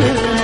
nasıl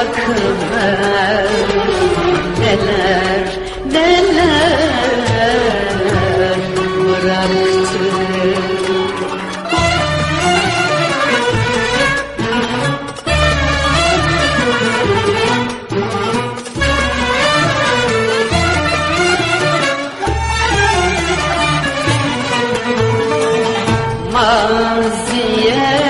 bakıver Neler neler bıraktı maziye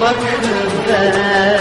Bak ben.